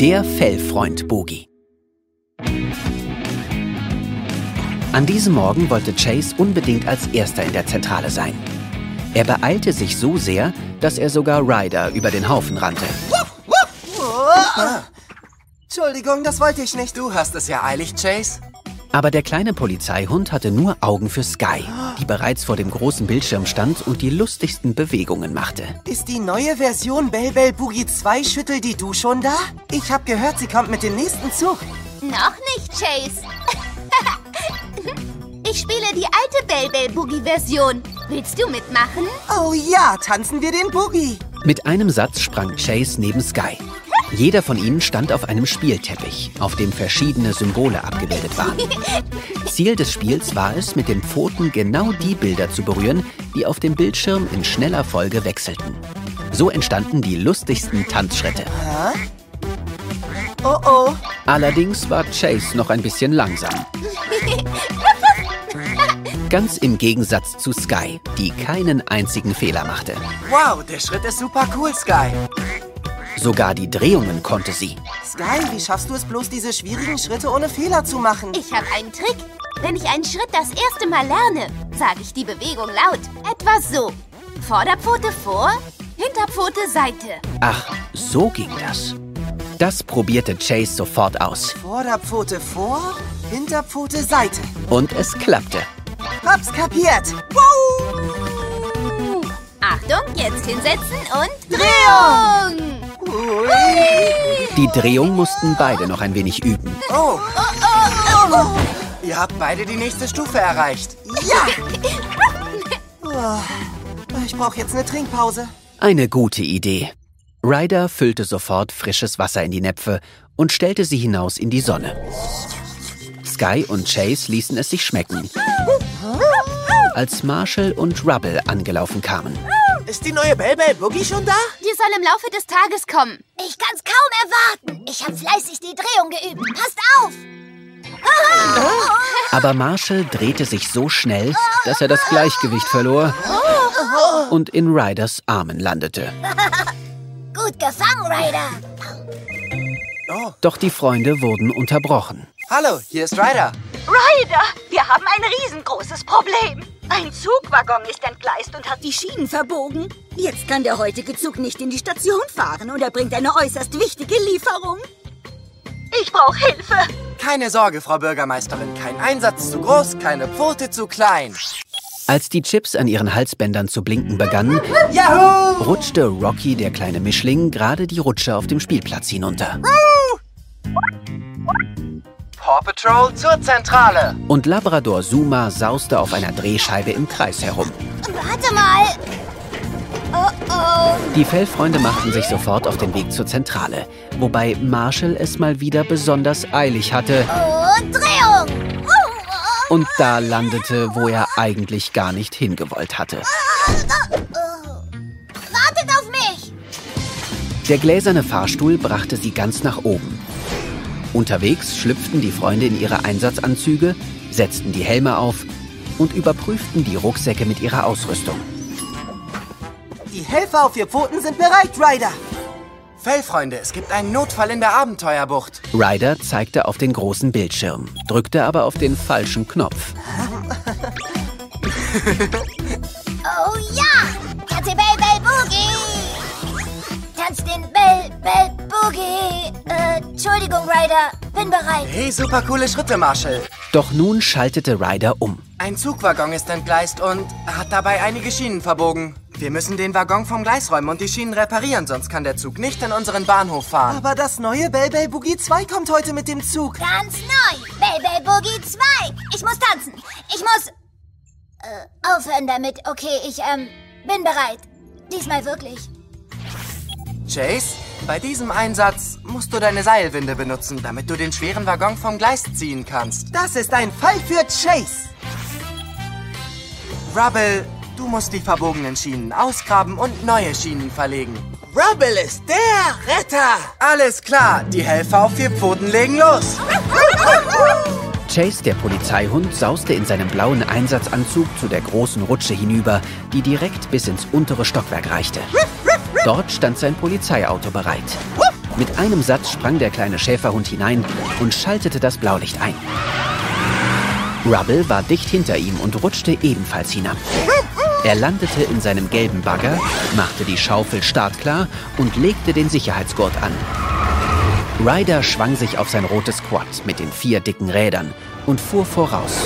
Der Fellfreund Boogie. An diesem Morgen wollte Chase unbedingt als Erster in der Zentrale sein. Er beeilte sich so sehr, dass er sogar Ryder über den Haufen rannte. Ah. Entschuldigung, das wollte ich nicht. Du hast es ja eilig, Chase. Aber der kleine Polizeihund hatte nur Augen für Sky, die bereits vor dem großen Bildschirm stand und die lustigsten Bewegungen machte. Ist die neue Version Bell Bell Boogie 2 Schüttel die du schon da? Ich habe gehört, sie kommt mit dem nächsten Zug. Noch nicht, Chase. ich spiele die alte Bell Bell Boogie Version. Willst du mitmachen? Oh ja, tanzen wir den Boogie. Mit einem Satz sprang Chase neben Sky. Jeder von ihnen stand auf einem Spielteppich, auf dem verschiedene Symbole abgebildet waren. Ziel des Spiels war es, mit den Pfoten genau die Bilder zu berühren, die auf dem Bildschirm in schneller Folge wechselten. So entstanden die lustigsten Tanzschritte. Oh oh. Allerdings war Chase noch ein bisschen langsam. Ganz im Gegensatz zu Sky, die keinen einzigen Fehler machte. Wow, der Schritt ist super cool, Sky. Sogar die Drehungen konnte sie. Sky, wie schaffst du es bloß, diese schwierigen Schritte ohne Fehler zu machen? Ich habe einen Trick. Wenn ich einen Schritt das erste Mal lerne, sage ich die Bewegung laut. Etwa so. Vorderpfote vor, Hinterpfote Seite. Ach, so ging das. Das probierte Chase sofort aus. Vorderpfote vor, Hinterpfote Seite. Und es klappte. Hab's kapiert. Woo! Achtung, jetzt hinsetzen und Drehung! Die Drehung mussten beide noch ein wenig üben. Oh. Oh, oh, oh. Ihr habt beide die nächste Stufe erreicht. Ja! Oh, ich brauche jetzt eine Trinkpause. Eine gute Idee. Ryder füllte sofort frisches Wasser in die Näpfe und stellte sie hinaus in die Sonne. Sky und Chase ließen es sich schmecken. Als Marshall und Rubble angelaufen kamen. Ist die neue Bell Bell Boogie schon da? Die soll im Laufe des Tages kommen. Ich kann's kaum erwarten. Ich habe fleißig die Drehung geübt. Passt auf! Aber Marshall drehte sich so schnell, dass er das Gleichgewicht verlor und in Ryders Armen landete. Gut gefangen, Ryder. Doch die Freunde wurden unterbrochen. Hallo, hier ist Ryder. Ryder, wir haben ein riesengroßes Problem. Ein Zugwaggon ist entgleist und hat die Schienen verbogen. Jetzt kann der heutige Zug nicht in die Station fahren und er bringt eine äußerst wichtige Lieferung. Ich brauche Hilfe. Keine Sorge, Frau Bürgermeisterin. Kein Einsatz zu groß, keine Pfote zu klein. Als die Chips an ihren Halsbändern zu blinken begannen, Yahoo! rutschte Rocky, der kleine Mischling, gerade die Rutsche auf dem Spielplatz hinunter. Paw Patrol zur Zentrale. Und Labrador Zuma sauste auf einer Drehscheibe im Kreis herum. Warte mal. Oh oh. Die Fellfreunde machten sich sofort auf den Weg zur Zentrale, wobei Marshall es mal wieder besonders eilig hatte Und Drehung. und da landete, wo er eigentlich gar nicht hingewollt hatte. Wartet auf mich. Der gläserne Fahrstuhl brachte sie ganz nach oben. Unterwegs schlüpften die Freunde in ihre Einsatzanzüge, setzten die Helme auf und überprüften die Rucksäcke mit ihrer Ausrüstung. Die Helfer auf vier Pfoten sind bereit, Ryder. Fellfreunde, es gibt einen Notfall in der Abenteuerbucht. Ryder zeigte auf den großen Bildschirm, drückte aber auf den falschen Knopf. Oh ja. Tanze Bell Bell Boogie. Tanz den Bell Boogie. Äh, Entschuldigung, Ryder. Bin bereit. Hey, super coole Schritte, Marshall. Doch nun schaltete Ryder um. Ein Zugwaggon ist entgleist und hat dabei einige Schienen verbogen. Wir müssen den Waggon vom Gleis räumen und die Schienen reparieren, sonst kann der Zug nicht in unseren Bahnhof fahren. Aber das neue Bell Bell Boogie 2 kommt heute mit dem Zug. Ganz neu. Bell Bell Boogie 2. Ich muss tanzen. Ich muss... Äh, aufhören damit. Okay, ich, ähm, bin bereit. Diesmal wirklich. Chase, bei diesem Einsatz musst du deine Seilwinde benutzen, damit du den schweren Waggon vom Gleis ziehen kannst. Das ist ein Fall für Chase. Rubble, du musst die verbogenen Schienen ausgraben und neue Schienen verlegen. Rubble ist der Retter. Alles klar, die Helfer auf vier Pfoten legen los. Chase, der Polizeihund, sauste in seinem blauen Einsatzanzug zu der großen Rutsche hinüber, die direkt bis ins untere Stockwerk reichte. Dort stand sein Polizeiauto bereit. Mit einem Satz sprang der kleine Schäferhund hinein und schaltete das Blaulicht ein. Rubble war dicht hinter ihm und rutschte ebenfalls hinab. Er landete in seinem gelben Bagger, machte die Schaufel startklar und legte den Sicherheitsgurt an. Ryder schwang sich auf sein rotes Quad mit den vier dicken Rädern und fuhr voraus.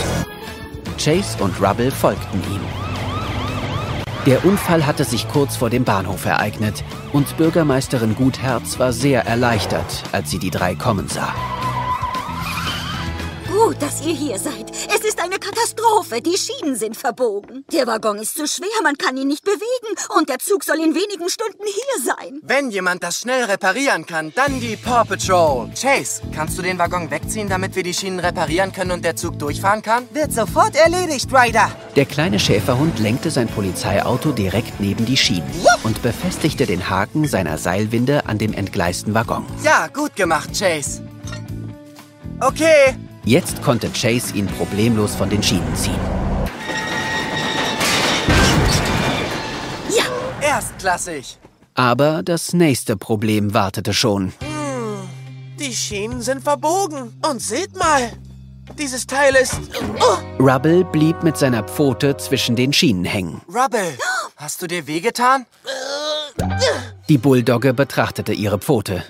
Chase und Rubble folgten ihm. Der Unfall hatte sich kurz vor dem Bahnhof ereignet und Bürgermeisterin Gutherz war sehr erleichtert, als sie die drei kommen sah. Gut, dass ihr hier seid. Es ist Katastrophe. Die Schienen sind verbogen. Der Waggon ist zu schwer, man kann ihn nicht bewegen. Und der Zug soll in wenigen Stunden hier sein. Wenn jemand das schnell reparieren kann, dann die Paw Patrol. Chase, kannst du den Waggon wegziehen, damit wir die Schienen reparieren können und der Zug durchfahren kann? Wird sofort erledigt, Ryder. Der kleine Schäferhund lenkte sein Polizeiauto direkt neben die Schienen und befestigte den Haken seiner Seilwinde an dem entgleisten Waggon. Ja, gut gemacht, Chase. Okay, Jetzt konnte Chase ihn problemlos von den Schienen ziehen. Ja, erstklassig. Aber das nächste Problem wartete schon. Die Schienen sind verbogen. Und seht mal, dieses Teil ist... Oh, Rubble blieb mit seiner Pfote zwischen den Schienen hängen. Rubble, hast du dir wehgetan? Die Bulldogge betrachtete ihre Pfote.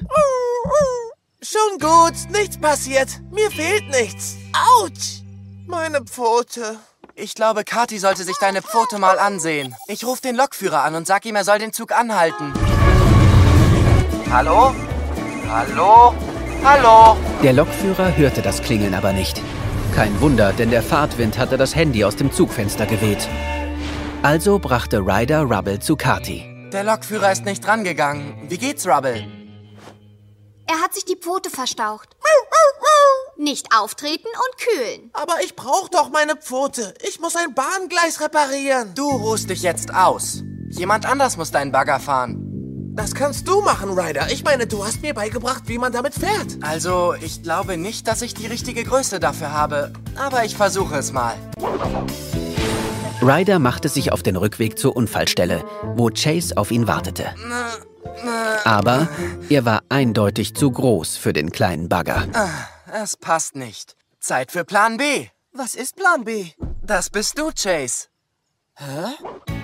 Schon gut, nichts passiert. Mir fehlt nichts. Autsch! Meine Pfote. Ich glaube, Kati sollte sich deine Pfote mal ansehen. Ich rufe den Lokführer an und sag ihm, er soll den Zug anhalten. Hallo? Hallo? Hallo? Der Lokführer hörte das Klingeln aber nicht. Kein Wunder, denn der Fahrtwind hatte das Handy aus dem Zugfenster geweht. Also brachte Ryder Rubble zu Kati. Der Lokführer ist nicht rangegangen. Wie geht's, Rubble? Hat sich die Pfote verstaucht. Nicht auftreten und kühlen. Aber ich brauche doch meine Pfote. Ich muss ein Bahngleis reparieren. Du ruhst dich jetzt aus. Jemand anders muss deinen Bagger fahren. Das kannst du machen, Ryder. Ich meine, du hast mir beigebracht, wie man damit fährt. Also, ich glaube nicht, dass ich die richtige Größe dafür habe. Aber ich versuche es mal. Ryder machte sich auf den Rückweg zur Unfallstelle, wo Chase auf ihn wartete. Aber er war eindeutig zu groß für den kleinen Bagger. Es passt nicht. Zeit für Plan B. Was ist Plan B? Das bist du, Chase.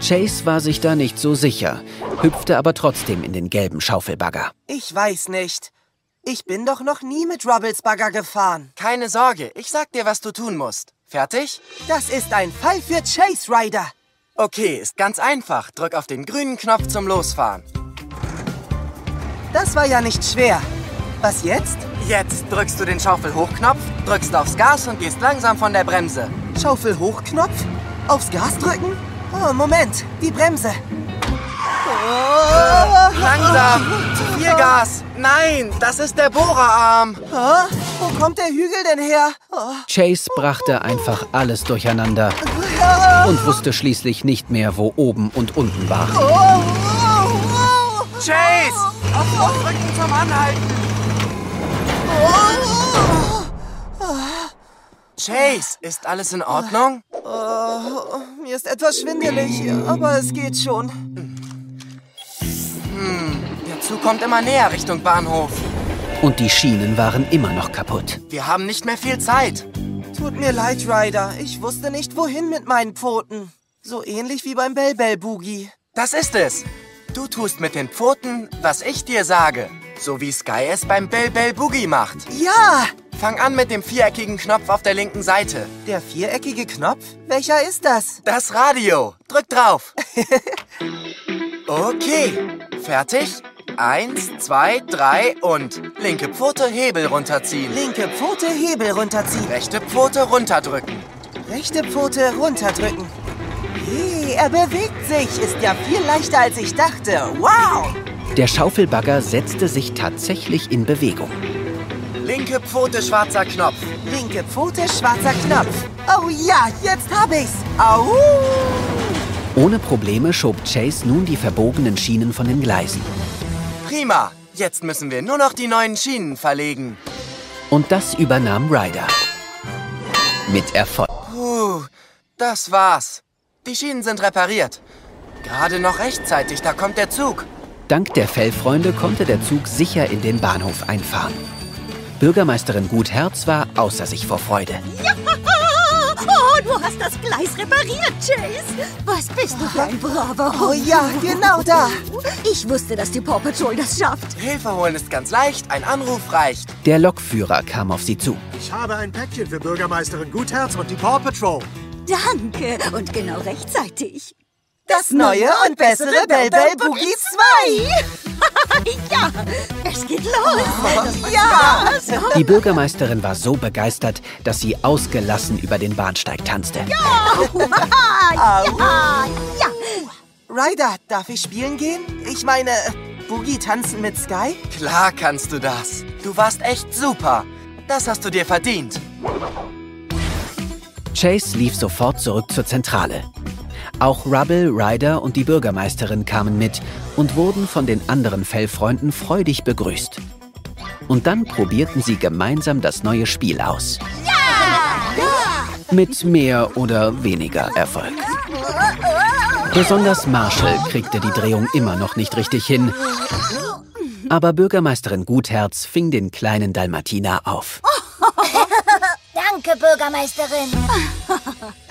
Chase war sich da nicht so sicher, hüpfte aber trotzdem in den gelben Schaufelbagger. Ich weiß nicht. Ich bin doch noch nie mit Rubbles Bagger gefahren. Keine Sorge, ich sag dir, was du tun musst. Fertig? Das ist ein Fall für Chase Ryder. Okay, ist ganz einfach. Drück auf den grünen Knopf zum Losfahren. Das war ja nicht schwer. Was jetzt? Jetzt drückst du den Schaufel-Hochknopf, drückst aufs Gas und gehst langsam von der Bremse. Schaufel Hochknopf? Aufs Gas drücken? Oh, Moment. Die Bremse. Oh. Langsam! Zu viel Gas! Nein, das ist der Bohrerarm! Oh, wo kommt der Hügel denn her? Oh. Chase brachte einfach alles durcheinander und wusste schließlich nicht mehr, wo oben und unten war. Oh, oh, oh. Chase! Auf Aufdrücken zum Anhalten! Chase, ist alles in Ordnung? Oh, mir ist etwas schwindelig, aber es geht schon. Der Zug kommt immer näher Richtung Bahnhof. Und die Schienen waren immer noch kaputt. Wir haben nicht mehr viel Zeit. Tut mir leid, Ryder. Ich wusste nicht, wohin mit meinen Pfoten. So ähnlich wie beim Bell Bell Boogie. Das ist es. Du tust mit den Pfoten, was ich dir sage. So wie Sky es beim Bell Bell Boogie macht. Ja! Fang an mit dem viereckigen Knopf auf der linken Seite. Der viereckige Knopf? Welcher ist das? Das Radio. Drück drauf. Okay. Fertig? Eins, zwei, drei und linke Pfote Hebel runterziehen. Linke Pfote Hebel runterziehen. Rechte Pfote runterdrücken. Rechte Pfote runterdrücken. Hey, er bewegt sich. Ist ja viel leichter, als ich dachte. Wow! Der Schaufelbagger setzte sich tatsächlich in Bewegung. Linke Pfote schwarzer Knopf. Linke Pfote, schwarzer Knopf. Oh ja, jetzt hab ich's. Au! Ohne Probleme schob Chase nun die verbogenen Schienen von den Gleisen. Prima. Jetzt müssen wir nur noch die neuen Schienen verlegen. Und das übernahm Ryder. Mit Erfolg. Puh, das war's. Die Schienen sind repariert. Gerade noch rechtzeitig, da kommt der Zug. Dank der Fellfreunde konnte der Zug sicher in den Bahnhof einfahren. Bürgermeisterin Gutherz war außer sich vor Freude. Ja! Oh, du hast das Gleis repariert, Chase. Was bist du für ein braver Oh Hund? ja, genau da. Ich wusste, dass die Paw Patrol das schafft. Hilfe holen ist ganz leicht, ein Anruf reicht. Der Lokführer kam auf sie zu. Ich habe ein Päckchen für Bürgermeisterin Gutherz und die Paw Patrol. Danke. Und genau rechtzeitig. Das neue und bessere Bell Bell Boogie 2. ja, es geht los. Ja. Die Bürgermeisterin war so begeistert, dass sie ausgelassen über den Bahnsteig tanzte. Ah, ja, ja. Ryder, darf ich spielen gehen? Ich meine, Boogie tanzen mit Sky? Klar kannst du das. Du warst echt super. Das hast du dir verdient. Chase lief sofort zurück zur Zentrale. Auch Rubble, Ryder und die Bürgermeisterin kamen mit und wurden von den anderen Fellfreunden freudig begrüßt. Und dann probierten sie gemeinsam das neue Spiel aus. Mit mehr oder weniger Erfolg. Besonders Marshall kriegte die Drehung immer noch nicht richtig hin. Aber Bürgermeisterin Gutherz fing den kleinen Dalmatiner auf. Bürgermeisterin.